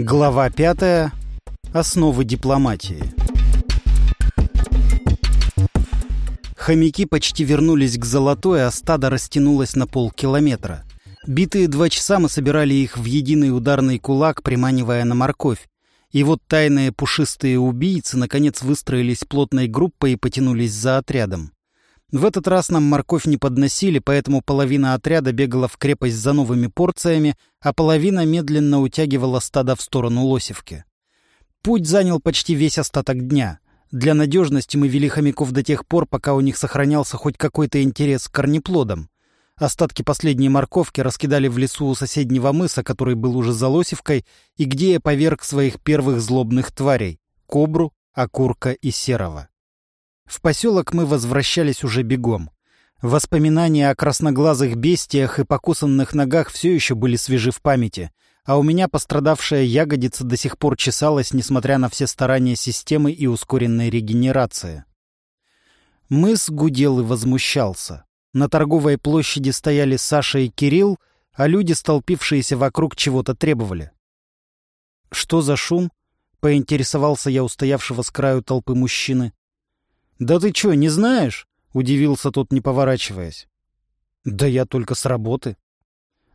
Глава пятая. Основы дипломатии. Хомяки почти вернулись к Золотой, а стадо растянулось на полкилометра. Битые два часа мы собирали их в единый ударный кулак, приманивая на морковь. И вот тайные пушистые убийцы наконец выстроились плотной группой и потянулись за отрядом. В этот раз нам морковь не подносили, поэтому половина отряда бегала в крепость за новыми порциями, а половина медленно утягивала стадо в сторону Лосевки. Путь занял почти весь остаток дня. Для надежности мы вели хомяков до тех пор, пока у них сохранялся хоть какой-то интерес к корнеплодам. Остатки последней морковки раскидали в лесу у соседнего мыса, который был уже за Лосевкой, и где я поверг своих первых злобных тварей — кобру, окурка и серого. В поселок мы возвращались уже бегом. Воспоминания о красноглазых бестиях и покусанных ногах все еще были свежи в памяти, а у меня пострадавшая ягодица до сих пор чесалась, несмотря на все старания системы и ускоренной регенерации. Мыс гудел и возмущался. На торговой площади стояли Саша и Кирилл, а люди, столпившиеся вокруг, чего-то требовали. «Что за шум?» — поинтересовался я устоявшего с краю толпы мужчины. «Да ты чё, не знаешь?» — удивился тот, не поворачиваясь. «Да я только с работы».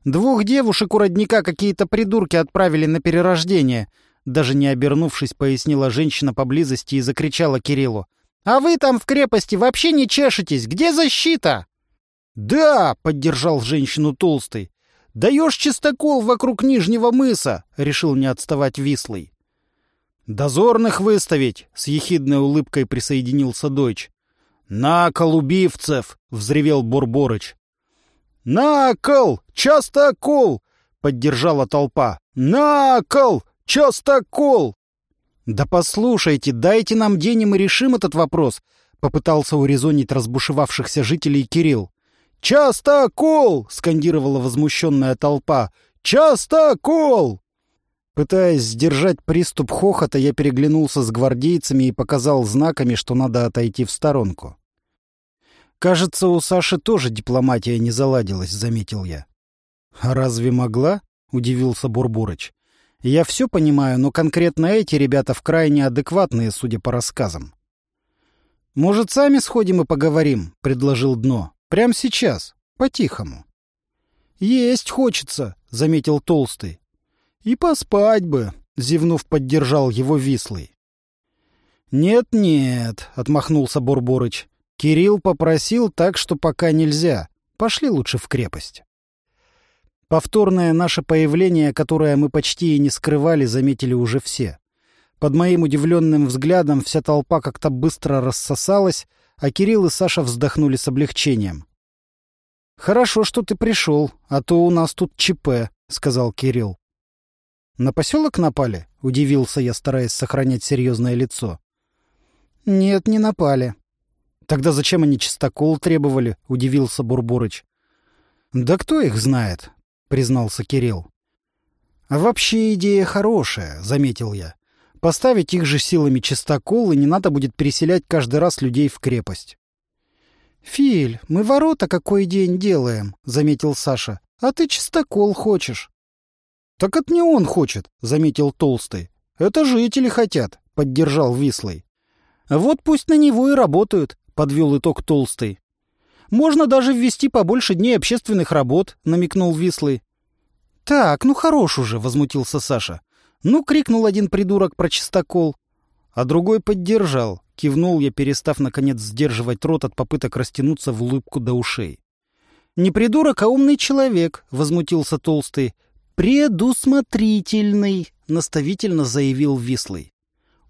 «Двух девушек у родника какие-то придурки отправили на перерождение», даже не обернувшись, пояснила женщина поблизости и закричала Кириллу. «А вы там в крепости вообще не чешетесь! Где защита?» «Да!» — поддержал женщину Толстый. «Даешь чистокол вокруг Нижнего мыса!» — решил не отставать Вислый. «Дозорных выставить!» — с ехидной улыбкой присоединился дочь. «На кол убивцев!» — взревел Бурборыч. «На кол! Частокол!» — поддержала толпа. «На кол! Частокол!» «Да послушайте, дайте нам день, и мы решим этот вопрос», — попытался урезонить разбушевавшихся жителей Кирилл. «Частокол!» — скандировала возмущенная толпа. «Частокол!» Пытаясь сдержать приступ хохота, я переглянулся с гвардейцами и показал знаками, что надо отойти в сторонку. «Кажется, у Саши тоже дипломатия не заладилась», — заметил я. «А разве могла?» — удивился Бурбурыч. «Я все понимаю, но конкретно эти ребята в крайне адекватные, судя по рассказам». «Может, сами сходим и поговорим?» — предложил Дно. «Прямо сейчас, по-тихому». «Есть хочется», — заметил Толстый. «И поспать бы», — зевнув, поддержал его Вислый. «Нет-нет», — отмахнулся Бурборыч. «Кирилл попросил так, что пока нельзя. Пошли лучше в крепость». Повторное наше появление, которое мы почти и не скрывали, заметили уже все. Под моим удивленным взглядом вся толпа как-то быстро рассосалась, а Кирилл и Саша вздохнули с облегчением. «Хорошо, что ты пришел, а то у нас тут ЧП», — сказал Кирилл. «На поселок напали?» — удивился я, стараясь сохранять серьезное лицо. «Нет, не напали». «Тогда зачем они чистокол требовали?» — удивился Бурбурыч. «Да кто их знает?» — признался Кирилл. «А вообще идея хорошая», — заметил я. «Поставить их же силами чистокол, и не надо будет переселять каждый раз людей в крепость». «Филь, мы ворота какой день делаем», — заметил Саша. «А ты чистокол хочешь». «Так это не он хочет», — заметил Толстый. «Это жители хотят», — поддержал Вислый. «Вот пусть на него и работают», — подвел итог Толстый. «Можно даже ввести побольше дней общественных работ», — намекнул Вислый. «Так, ну хорош уже», — возмутился Саша. «Ну!» — крикнул один придурок про чистокол. А другой поддержал. Кивнул я, перестав, наконец, сдерживать рот от попыток растянуться в улыбку до ушей. «Не придурок, а умный человек», — возмутился Толстый. «Предусмотрительный», — наставительно заявил Вислый.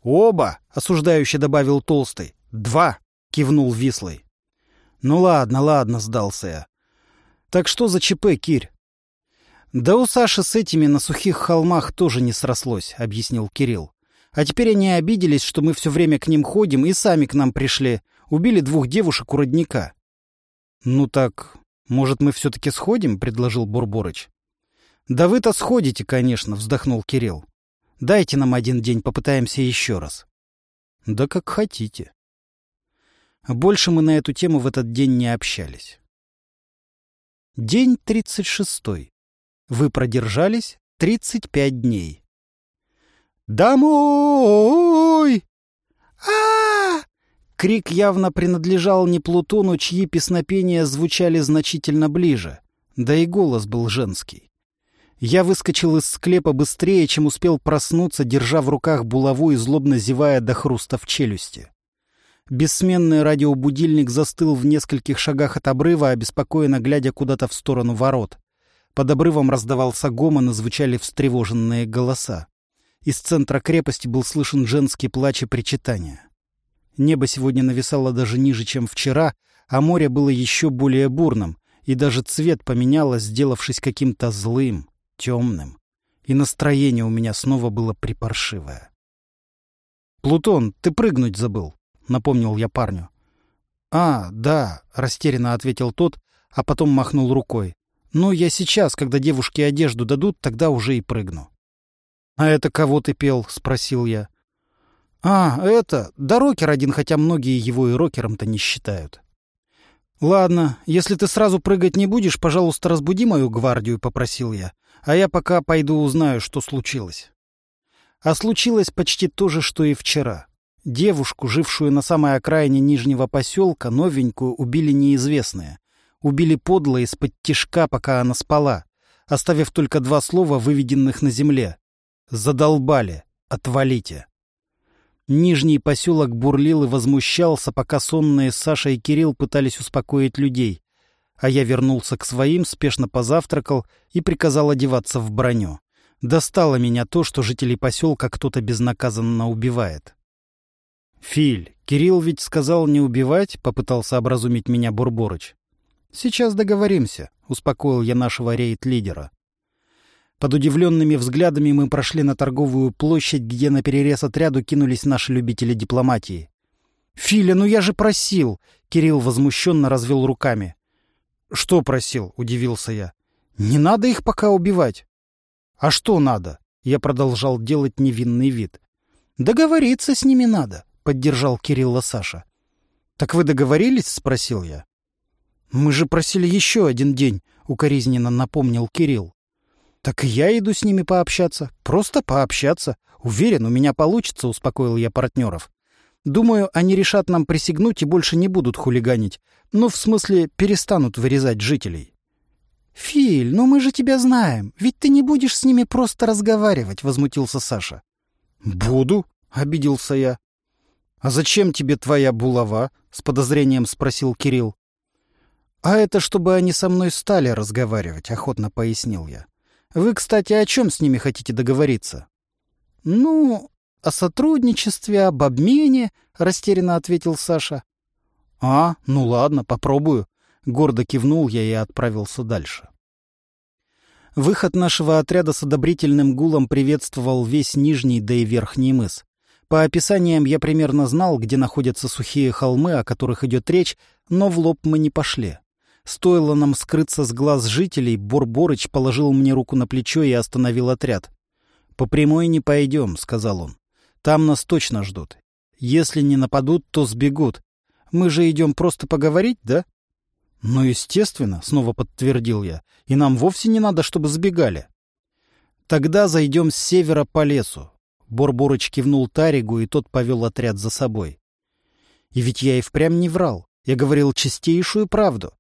«Оба!» — осуждающе добавил Толстый. «Два!» — кивнул Вислый. «Ну ладно, ладно», — сдался я. «Так что за ЧП, Кирь?» «Да у Саши с этими на сухих холмах тоже не срослось», — объяснил Кирилл. «А теперь они обиделись, что мы все время к ним ходим и сами к нам пришли. Убили двух девушек у родника». «Ну так, может, мы все-таки сходим?» — предложил Бурборыч. «Да вы-то сходите, конечно», — вздохнул Кирилл. «Дайте нам один день, попытаемся еще раз». «Да как хотите». Больше мы на эту тему в этот день не общались. День тридцать шестой. Вы продержались тридцать пять дней. «Домой!» а, Крик явно принадлежал не Плутону, чьи песнопения звучали значительно ближе. Да и голос был женский. Я выскочил из склепа быстрее, чем успел проснуться, держа в руках булаву и злобно зевая до хруста в челюсти. Бессменный радиобудильник застыл в нескольких шагах от обрыва, обеспокоенно глядя куда-то в сторону ворот. Под обрывом раздавался гомон и звучали встревоженные голоса. Из центра крепости был слышен женский плач и причитания. Небо сегодня нависало даже ниже, чем вчера, а море было еще более бурным, и даже цвет поменялось, сделавшись каким-то злым, темным. И настроение у меня снова было припаршивое. «Плутон, ты прыгнуть забыл», — напомнил я парню. «А, да», — растерянно ответил тот, а потом махнул рукой. «Ну, я сейчас, когда девушки одежду дадут, тогда уже и прыгну». «А это кого ты пел?» — спросил я. «А, это... Да рокер один, хотя многие его и рокером-то не считают». «Ладно, если ты сразу прыгать не будешь, пожалуйста, разбуди мою гвардию», — попросил я. «А я пока пойду узнаю, что случилось». А случилось почти то же, что и вчера. Девушку, жившую на самой окраине Нижнего поселка, новенькую, убили неизвестные. Убили подло из-под тишка, пока она спала, оставив только два слова, выведенных на земле. «Задолбали! Отвалите!» Нижний поселок бурлил и возмущался, пока сонные Саша и Кирилл пытались успокоить людей. А я вернулся к своим, спешно позавтракал и приказал одеваться в броню. Достало меня то, что жителей поселка кто-то безнаказанно убивает. «Филь, Кирилл ведь сказал не убивать», — попытался образумить меня Бурборыч. «Сейчас договоримся», — успокоил я нашего рейд-лидера. Под удивленными взглядами мы прошли на торговую площадь, где на перерез отряду кинулись наши любители дипломатии. «Филя, ну я же просил!» — Кирилл возмущенно развел руками. «Что просил?» — удивился я. «Не надо их пока убивать». «А что надо?» — я продолжал делать невинный вид. «Договориться с ними надо», — поддержал Кирилла Саша. «Так вы договорились?» — спросил я. «Мы же просили еще один день», — укоризненно напомнил Кирилл. «Так я иду с ними пообщаться. Просто пообщаться. Уверен, у меня получится», — успокоил я партнеров. «Думаю, они решат нам присягнуть и больше не будут хулиганить. Ну, в смысле, перестанут вырезать жителей». «Филь, ну мы же тебя знаем. Ведь ты не будешь с ними просто разговаривать», — возмутился Саша. «Буду», — обиделся я. «А зачем тебе твоя булава?» — с подозрением спросил Кирилл. «А это чтобы они со мной стали разговаривать», — охотно пояснил я. «Вы, кстати, о чем с ними хотите договориться?» «Ну, о сотрудничестве, об обмене», — растерянно ответил Саша. «А, ну ладно, попробую», — гордо кивнул я и отправился дальше. Выход нашего отряда с одобрительным гулом приветствовал весь нижний, да и верхний мыс. По описаниям я примерно знал, где находятся сухие холмы, о которых идет речь, но в лоб мы не пошли. Стоило нам скрыться с глаз жителей, Борборыч положил мне руку на плечо и остановил отряд. «По прямой не пойдем», — сказал он. «Там нас точно ждут. Если не нападут, то сбегут. Мы же идем просто поговорить, да?» «Ну, естественно», — снова подтвердил я. «И нам вовсе не надо, чтобы сбегали». «Тогда зайдем с севера по лесу. Борборыч кивнул Таригу, и тот повел отряд за собой. И ведь я и впрямь не врал. Я говорил чистейшую правду.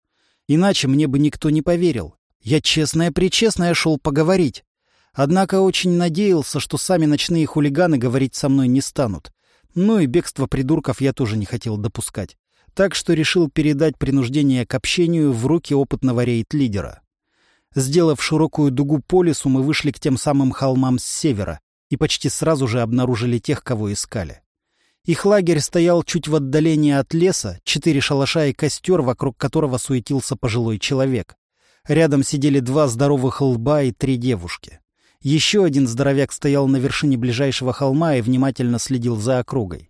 Иначе мне бы никто не поверил. Я честное-пречестное шел поговорить. Однако очень надеялся, что сами ночные хулиганы говорить со мной не станут. Ну и бегство придурков я тоже не хотел допускать. Так что решил передать принуждение к общению в руки опытного рейд-лидера. Сделав широкую дугу по лесу, мы вышли к тем самым холмам с севера, и почти сразу же обнаружили тех, кого искали. Их лагерь стоял чуть в отдалении от леса, четыре шалаша и костер, вокруг которого суетился пожилой человек. Рядом сидели два здоровых лба и три девушки. Еще один здоровяк стоял на вершине ближайшего холма и внимательно следил за округой.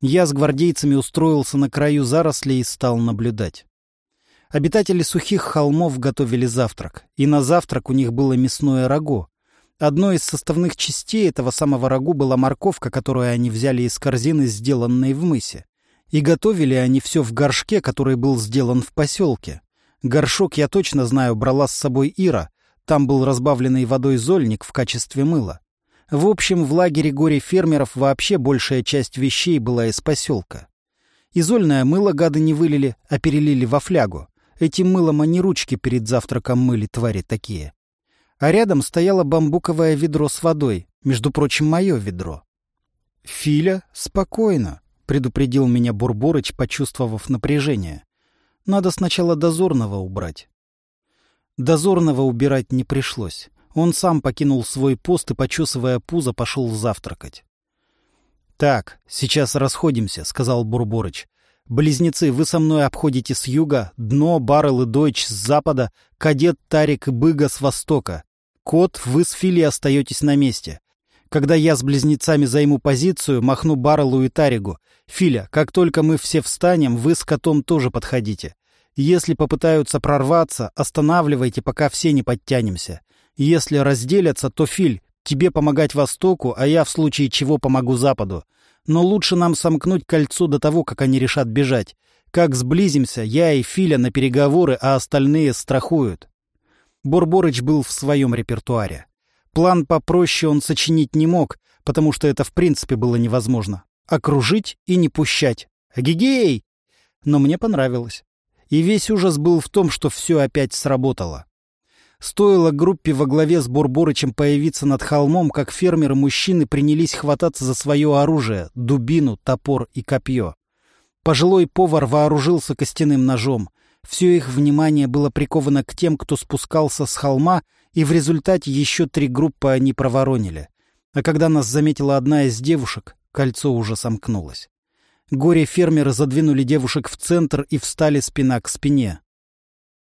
Я с гвардейцами устроился на краю зарослей и стал наблюдать. Обитатели сухих холмов готовили завтрак, и на завтрак у них было мясное рагу, Одной из составных частей этого самого рагу была морковка, которую они взяли из корзины, сделанной в мысе. И готовили они все в горшке, который был сделан в поселке. Горшок, я точно знаю, брала с собой Ира. Там был разбавленный водой зольник в качестве мыла. В общем, в лагере горе-фермеров вообще большая часть вещей была из поселка. Изольное мыло гады не вылили, а перелили во флягу. Этим мылом они ручки перед завтраком мыли, твари такие. А рядом стояло бамбуковое ведро с водой, между прочим, мое ведро. «Филя, спокойно», — предупредил меня Бурборыч, почувствовав напряжение. «Надо сначала дозорного убрать». Дозорного убирать не пришлось. Он сам покинул свой пост и, почесывая пузо, пошел завтракать. «Так, сейчас расходимся», — сказал Бурборыч. «Близнецы, вы со мной обходите с юга, Дно, Баррел и Дойч с запада, Кадет, Тарик и Быга с востока. Кот, вы с Фили остаетесь на месте. Когда я с близнецами займу позицию, махну Баррелу и Таригу. Филя, как только мы все встанем, вы с котом тоже подходите. Если попытаются прорваться, останавливайте, пока все не подтянемся. Если разделятся, то, Филь, тебе помогать Востоку, а я в случае чего помогу Западу. Но лучше нам сомкнуть кольцо до того, как они решат бежать. Как сблизимся, я и Филя на переговоры, а остальные страхуют. Борборыч был в своем репертуаре. План попроще он сочинить не мог, потому что это в принципе было невозможно. Окружить и не пущать. Гигей! Но мне понравилось. И весь ужас был в том, что все опять сработало. Стоило группе во главе с Бурборычем появиться над холмом, как фермеры-мужчины принялись хвататься за свое оружие — дубину, топор и копье. Пожилой повар вооружился костяным ножом. Все их внимание было приковано к тем, кто спускался с холма, и в результате еще три группы они проворонили. А когда нас заметила одна из девушек, кольцо уже сомкнулось. Горе-фермеры задвинули девушек в центр и встали спина к спине.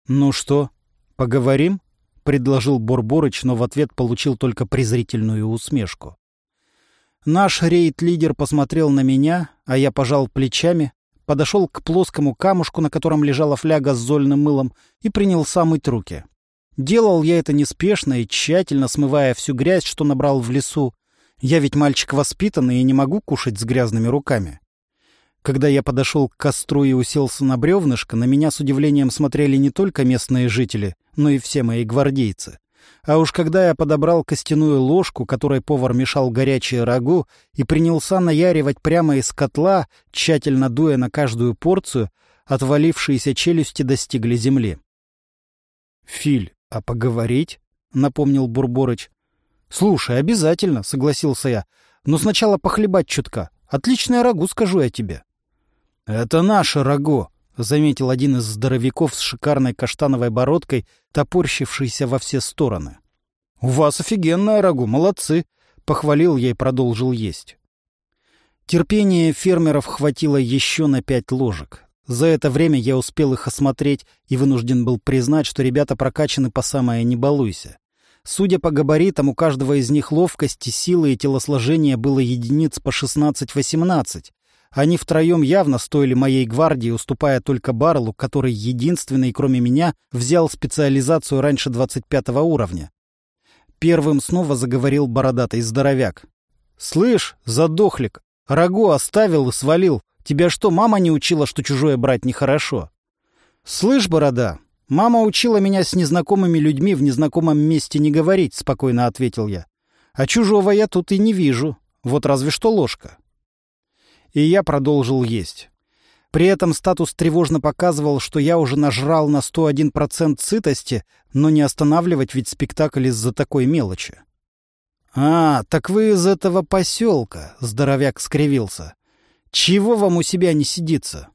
«Ну что, поговорим?» — предложил Борборыч, но в ответ получил только презрительную усмешку. Наш рейд-лидер посмотрел на меня, а я пожал плечами, подошел к плоскому камушку, на котором лежала фляга с зольным мылом, и принялся мыть руки. Делал я это неспешно и тщательно, смывая всю грязь, что набрал в лесу. Я ведь мальчик воспитанный и не могу кушать с грязными руками. Когда я подошел к костру и уселся на бревнышко, на меня с удивлением смотрели не только местные жители, но и все мои гвардейцы. А уж когда я подобрал костяную ложку, которой повар мешал горячее рагу, и принялся наяривать прямо из котла, тщательно дуя на каждую порцию, отвалившиеся челюсти достигли земли. — Филь, а поговорить? — напомнил Бурборыч. — Слушай, обязательно, — согласился я. — Но сначала похлебать чутка. Отличное рагу, скажу я тебе. — Это наше рагу, — заметил один из здоровяков с шикарной каштановой бородкой, топорщившийся во все стороны. — У вас офигенное рагу, молодцы! — похвалил я и продолжил есть. Терпения фермеров хватило еще на пять ложек. За это время я успел их осмотреть и вынужден был признать, что ребята прокачаны по самое «не балуйся». Судя по габаритам, у каждого из них ловкости, силы и телосложения было единиц по 16-18. Они втроем явно стоили моей гвардии, уступая только Барлу, который единственный, кроме меня, взял специализацию раньше 25 уровня. Первым снова заговорил бородатый здоровяк. «Слышь, задохлик, рагу оставил и свалил. Тебя что, мама не учила, что чужое брать нехорошо?» «Слышь, борода, «Мама учила меня с незнакомыми людьми в незнакомом месте не говорить», — спокойно ответил я. «А чужого я тут и не вижу. Вот разве что ложка». И я продолжил есть. При этом статус тревожно показывал, что я уже нажрал на 101% сытости, но не останавливать ведь спектакль из-за такой мелочи. «А, так вы из этого поселка», — здоровяк скривился. «Чего вам у себя не сидится?»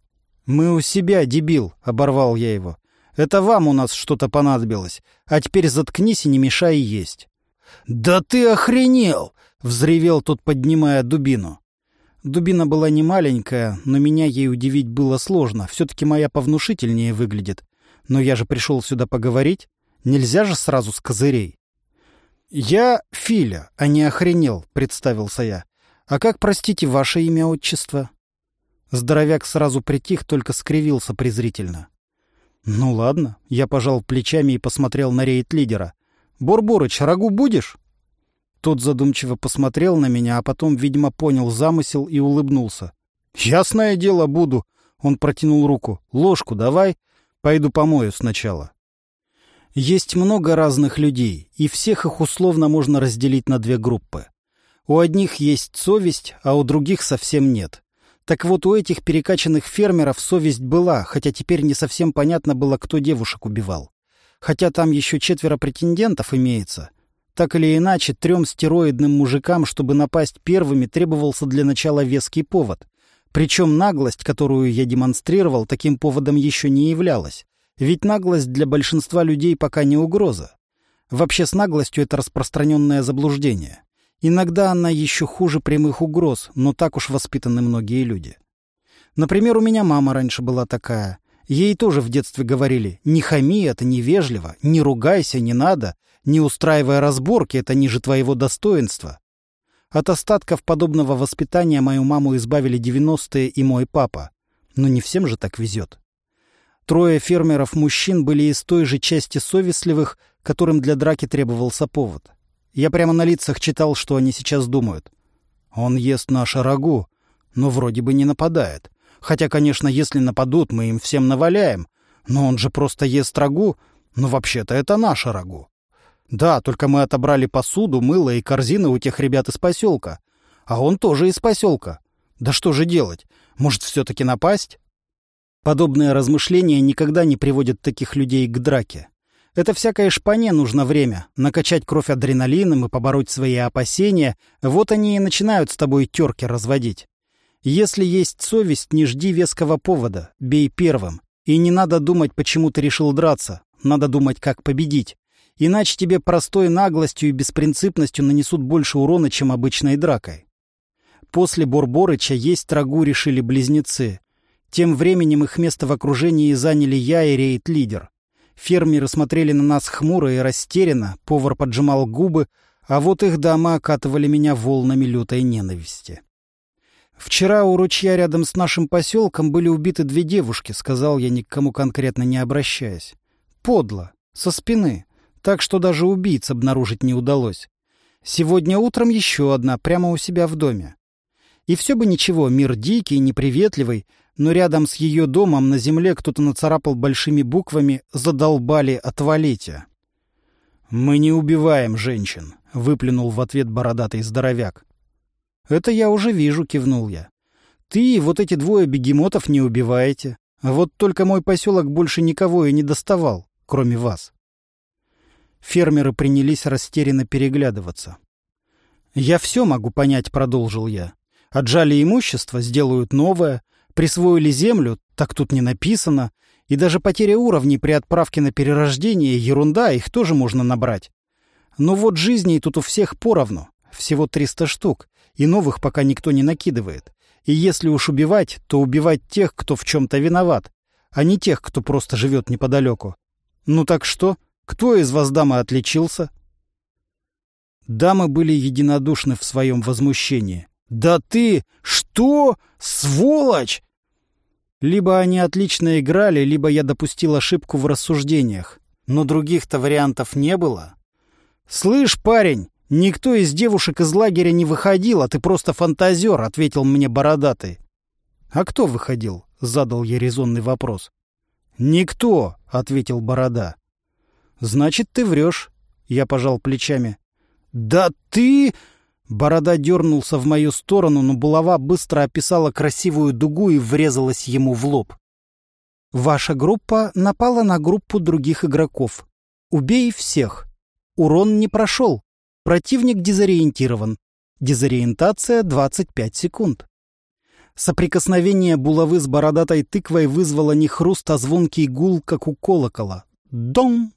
«Мы у себя, дебил», — оборвал я его. Это вам у нас что-то понадобилось. А теперь заткнись и не мешай есть». «Да ты охренел!» — взревел тот, поднимая дубину. Дубина была не маленькая, но меня ей удивить было сложно. Все-таки моя повнушительнее выглядит. Но я же пришел сюда поговорить. Нельзя же сразу с козырей. «Я Филя, а не охренел», — представился я. «А как, простите, ваше имя отчество?» Здоровяк сразу притих, только скривился презрительно. «Ну ладно». Я пожал плечами и посмотрел на рейд-лидера. «Борборыч, рагу будешь?» Тот задумчиво посмотрел на меня, а потом, видимо, понял замысел и улыбнулся. «Ясное дело, буду!» Он протянул руку. «Ложку давай. Пойду помою сначала». Есть много разных людей, и всех их условно можно разделить на две группы. У одних есть совесть, а у других совсем нет. Так вот, у этих перекачанных фермеров совесть была, хотя теперь не совсем понятно было, кто девушек убивал. Хотя там еще четверо претендентов имеется. Так или иначе, трем стероидным мужикам, чтобы напасть первыми, требовался для начала веский повод. Причем наглость, которую я демонстрировал, таким поводом еще не являлась. Ведь наглость для большинства людей пока не угроза. Вообще с наглостью это распространенное заблуждение. Иногда она еще хуже прямых угроз, но так уж воспитаны многие люди. Например, у меня мама раньше была такая. Ей тоже в детстве говорили «не хами, это невежливо, не ругайся, не надо, не устраивая разборки, это ниже твоего достоинства». От остатков подобного воспитания мою маму избавили 90-е и мой папа. Но не всем же так везет. Трое фермеров-мужчин были из той же части совестливых, которым для драки требовался повод. Я прямо на лицах читал, что они сейчас думают. Он ест наше рагу, но вроде бы не нападает. Хотя, конечно, если нападут, мы им всем наваляем. Но он же просто ест рагу. Но вообще-то это наше рагу. Да, только мы отобрали посуду, мыло и корзины у тех ребят из поселка. А он тоже из поселка. Да что же делать? Может, все-таки напасть? Подобные размышления никогда не приводят таких людей к драке. Это всякое шпане нужно время. Накачать кровь адреналином и побороть свои опасения. Вот они и начинают с тобой терки разводить. Если есть совесть, не жди веского повода. Бей первым. И не надо думать, почему ты решил драться. Надо думать, как победить. Иначе тебе простой наглостью и беспринципностью нанесут больше урона, чем обычной дракой. После Борборыча есть трагу решили близнецы. Тем временем их место в окружении заняли я и рейд-лидер. Фермеры смотрели на нас хмуро и растерянно, повар поджимал губы, а вот их дома окатывали меня волнами лютой ненависти. «Вчера у ручья рядом с нашим поселком были убиты две девушки», — сказал я, никому конкретно не обращаясь. «Подло, со спины, так что даже убийц обнаружить не удалось. Сегодня утром еще одна, прямо у себя в доме. И все бы ничего, мир дикий, неприветливый, но рядом с ее домом на земле кто-то нацарапал большими буквами «Задолбали, отвалите». «Мы не убиваем женщин», — выплюнул в ответ бородатый здоровяк. «Это я уже вижу», — кивнул я. «Ты и вот эти двое бегемотов не убиваете. Вот только мой поселок больше никого и не доставал, кроме вас». Фермеры принялись растерянно переглядываться. «Я все могу понять», — продолжил я. «Отжали имущество, сделают новое, Присвоили землю, так тут не написано. И даже потеря уровней при отправке на перерождение — ерунда, их тоже можно набрать. Но вот жизней тут у всех поровну. Всего 300 штук. И новых пока никто не накидывает. И если уж убивать, то убивать тех, кто в чем-то виноват, а не тех, кто просто живет неподалеку. Ну так что? Кто из вас, дамы, отличился? Дамы были единодушны в своем возмущении. «Да ты... Что? Сволочь! Либо они отлично играли, либо я допустил ошибку в рассуждениях. Но других-то вариантов не было. «Слышь, парень, никто из девушек из лагеря не выходил, а ты просто фантазер», — ответил мне бородатый. «А кто выходил?» — задал я резонный вопрос. «Никто», — ответил борода. «Значит, ты врешь», — я пожал плечами. «Да ты...» Борода дернулся в мою сторону, но булава быстро описала красивую дугу и врезалась ему в лоб. Ваша группа напала на группу других игроков. Убей всех. Урон не прошел. Противник дезориентирован. Дезориентация 25 секунд. Соприкосновение булавы с бородатой тыквой вызвало не хруст, а звонкий гул, как у колокола. Дом!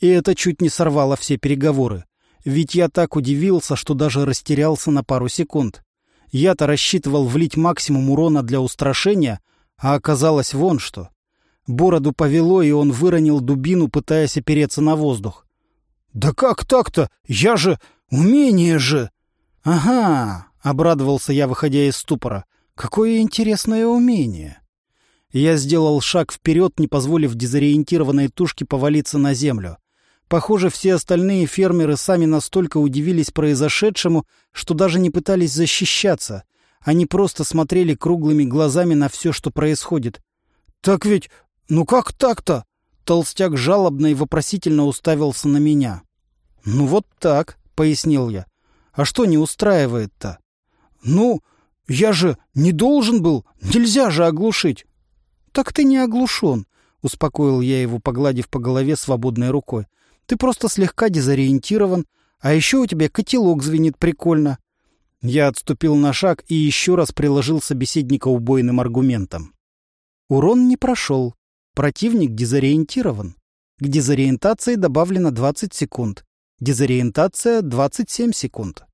И это чуть не сорвало все переговоры. Ведь я так удивился, что даже растерялся на пару секунд. Я-то рассчитывал влить максимум урона для устрашения, а оказалось вон что. Бороду повело, и он выронил дубину, пытаясь опереться на воздух. «Да как так-то? Я же... Умение же!» «Ага!» — обрадовался я, выходя из ступора. «Какое интересное умение!» Я сделал шаг вперед, не позволив дезориентированной тушке повалиться на землю. Похоже, все остальные фермеры сами настолько удивились произошедшему, что даже не пытались защищаться. Они просто смотрели круглыми глазами на все, что происходит. «Так ведь... Ну как так-то?» Толстяк жалобно и вопросительно уставился на меня. «Ну вот так», — пояснил я. А что не устраивает-то? Ну, я же не должен был, нельзя же оглушить. Так ты не оглушен, успокоил я его, погладив по голове свободной рукой. Ты просто слегка дезориентирован, а еще у тебя котелок звенит прикольно. Я отступил на шаг и еще раз приложил собеседника убойным аргументом. Урон не прошел. Противник дезориентирован. К дезориентации добавлено 20 секунд. Дезориентация — 27 секунд.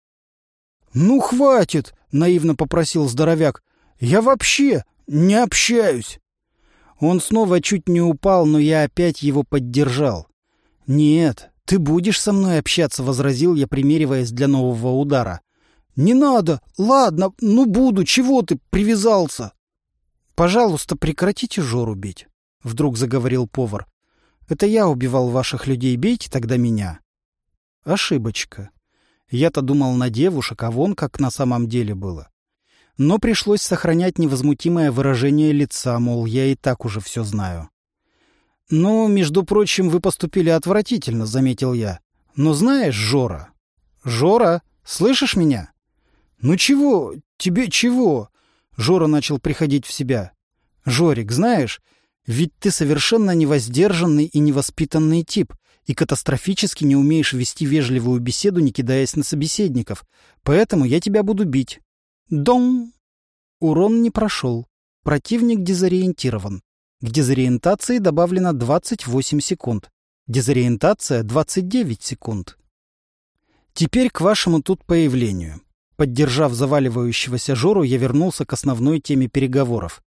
«Ну, хватит!» — наивно попросил здоровяк. «Я вообще не общаюсь!» Он снова чуть не упал, но я опять его поддержал. «Нет, ты будешь со мной общаться», — возразил я, примериваясь для нового удара. «Не надо! Ладно, ну буду. Чего ты привязался?» «Пожалуйста, прекратите Жору бить», — вдруг заговорил повар. «Это я убивал ваших людей, бейте тогда меня». Ошибочка. Я-то думал на девушек, а вон как на самом деле было. Но пришлось сохранять невозмутимое выражение лица, мол, я и так уже все знаю. «Ну, между прочим, вы поступили отвратительно», — заметил я. «Но знаешь, Жора...» «Жора, слышишь меня?» «Ну чего? Тебе чего?» Жора начал приходить в себя. «Жорик, знаешь, ведь ты совершенно невоздержанный и невоспитанный тип и катастрофически не умеешь вести вежливую беседу, не кидаясь на собеседников. Поэтому я тебя буду бить. Дон! Урон не прошел. Противник дезориентирован. К дезориентации добавлено 28 секунд. Дезориентация — 29 секунд. Теперь к вашему тут появлению. Поддержав заваливающегося Жору, я вернулся к основной теме переговоров.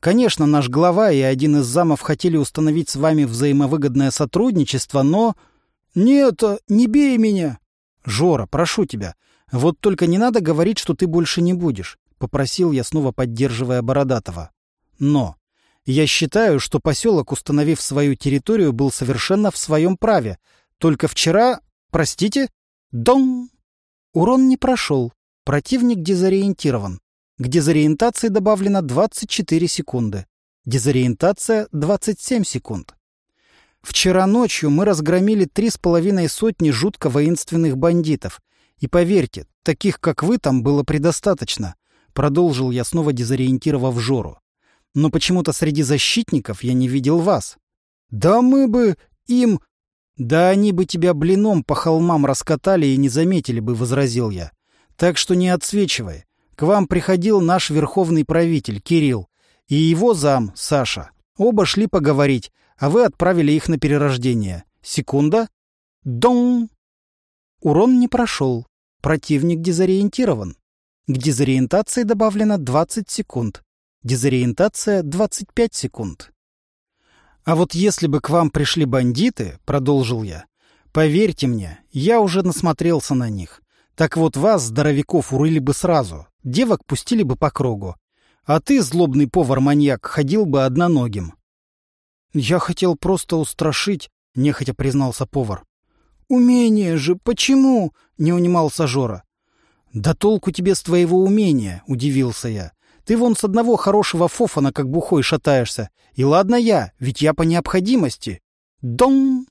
Конечно, наш глава и один из замов хотели установить с вами взаимовыгодное сотрудничество, но... Нет, не бей меня! Жора, прошу тебя, вот только не надо говорить, что ты больше не будешь, попросил я, снова поддерживая Бородатого. Но я считаю, что поселок, установив свою территорию, был совершенно в своем праве. Только вчера... Простите? Дон! Урон не прошел. Противник дезориентирован. К дезориентации добавлено 24 секунды. Дезориентация — 27 секунд. Вчера ночью мы разгромили три с половиной сотни жутко воинственных бандитов. И поверьте, таких, как вы, там было предостаточно. Продолжил я, снова дезориентировав Жору. Но почему-то среди защитников я не видел вас. Да мы бы им... Да они бы тебя блином по холмам раскатали и не заметили бы, — возразил я. Так что не отсвечивай. К вам приходил наш верховный правитель, Кирилл, и его зам, Саша. Оба шли поговорить, а вы отправили их на перерождение. Секунда. Дон! Урон не прошел. Противник дезориентирован. К дезориентации добавлено 20 секунд. Дезориентация — 25 секунд. «А вот если бы к вам пришли бандиты, — продолжил я, — поверьте мне, я уже насмотрелся на них. Так вот вас, здоровяков, урыли бы сразу, девок пустили бы по кругу. А ты, злобный повар-маньяк, ходил бы одноногим. Я хотел просто устрашить, нехотя признался повар. Умение же, почему? Не унимался Жора. Да толку тебе с твоего умения, удивился я. Ты вон с одного хорошего фофана как бухой шатаешься. И ладно я, ведь я по необходимости. Дон!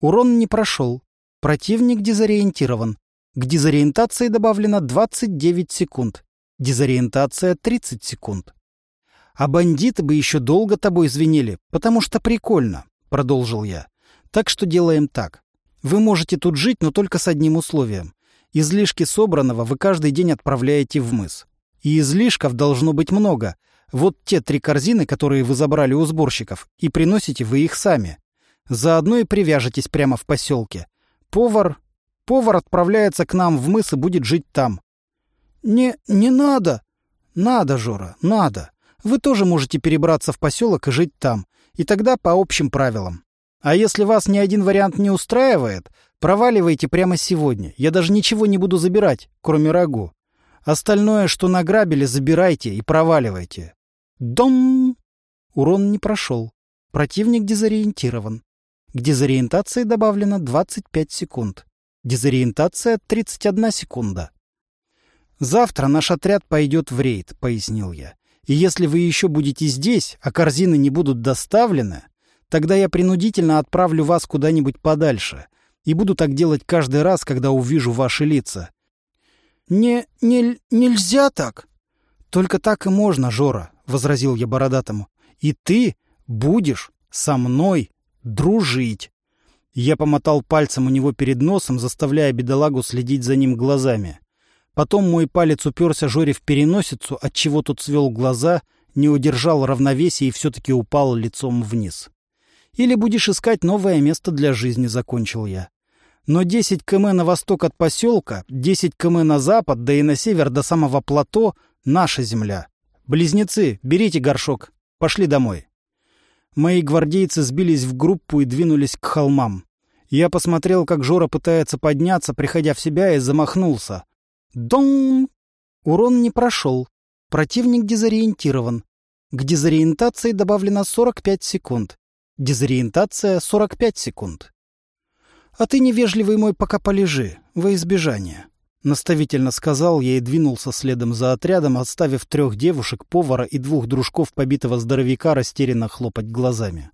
Урон не прошел. Противник дезориентирован. К дезориентации добавлено 29 секунд. Дезориентация 30 секунд. А бандиты бы еще долго тобой звенели, потому что прикольно, продолжил я. Так что делаем так. Вы можете тут жить, но только с одним условием. Излишки собранного вы каждый день отправляете в мыс. И излишков должно быть много. Вот те три корзины, которые вы забрали у сборщиков, и приносите вы их сами. Заодно и привяжетесь прямо в поселке. Повар, Повар отправляется к нам в мыс и будет жить там. Не, не надо. Надо, Жора, надо. Вы тоже можете перебраться в поселок и жить там. И тогда по общим правилам. А если вас ни один вариант не устраивает, проваливайте прямо сегодня. Я даже ничего не буду забирать, кроме рагу. Остальное, что награбили, забирайте и проваливайте. Дом! Урон не прошел. Противник дезориентирован. К дезориентации добавлено 25 секунд. Дезориентация 31 секунда. «Завтра наш отряд пойдет в рейд», — пояснил я. «И если вы еще будете здесь, а корзины не будут доставлены, тогда я принудительно отправлю вас куда-нибудь подальше и буду так делать каждый раз, когда увижу ваши лица. «Не... не... нельзя так!» «Только так и можно, Жора», — возразил я бородатому. «И ты будешь со мной дружить». Я помотал пальцем у него перед носом, заставляя бедолагу следить за ним глазами. Потом мой палец уперся Жоре в переносицу, отчего тот свел глаза, не удержал равновесия и все-таки упал лицом вниз. «Или будешь искать новое место для жизни», — закончил я. «Но 10 км на восток от поселка, 10 км на запад, да и на север до самого плато — наша земля. Близнецы, берите горшок, пошли домой». Мои гвардейцы сбились в группу и двинулись к холмам. Я посмотрел, как Жора пытается подняться, приходя в себя, и замахнулся. Дон! Урон не прошел. Противник дезориентирован. К дезориентации добавлено 45 секунд. Дезориентация — 45 секунд. А ты, невежливый мой, пока полежи, во избежание. — наставительно сказал я и двинулся следом за отрядом, оставив трех девушек, повара и двух дружков побитого здоровяка растерянно хлопать глазами.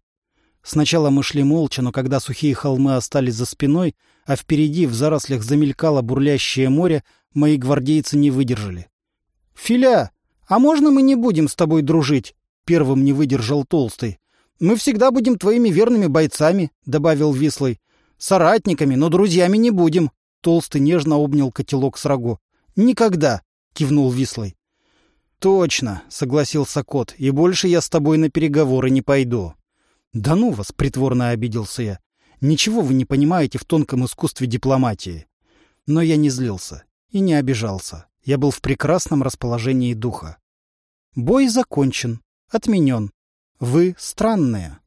Сначала мы шли молча, но когда сухие холмы остались за спиной, а впереди в зарослях замелькало бурлящее море, мои гвардейцы не выдержали. — Филя, а можно мы не будем с тобой дружить? — первым не выдержал Толстый. — Мы всегда будем твоими верными бойцами, — добавил Вислый. — Соратниками, но друзьями не будем. Толстый нежно обнял котелок с рагу. «Никогда!» — кивнул Вислый. «Точно!» — согласился кот. «И больше я с тобой на переговоры не пойду». «Да ну вас!» — притворно обиделся я. «Ничего вы не понимаете в тонком искусстве дипломатии». Но я не злился и не обижался. Я был в прекрасном расположении духа. Бой закончен, отменен. Вы странные.